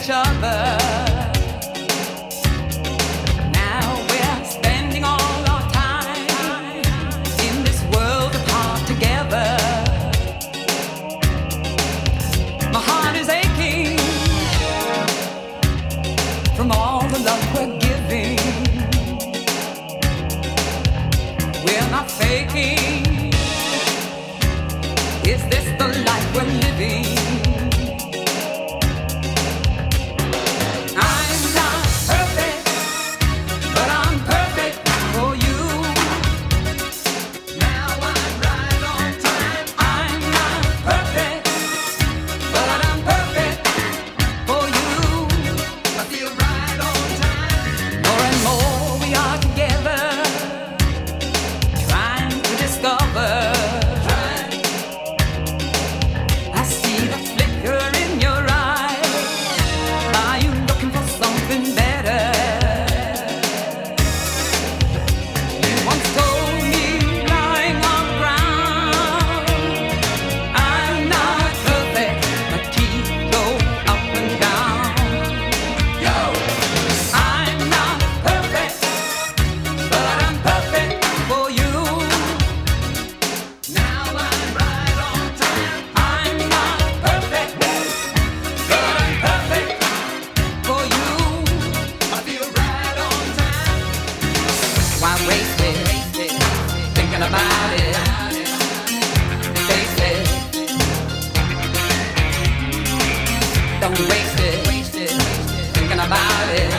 each other. about it.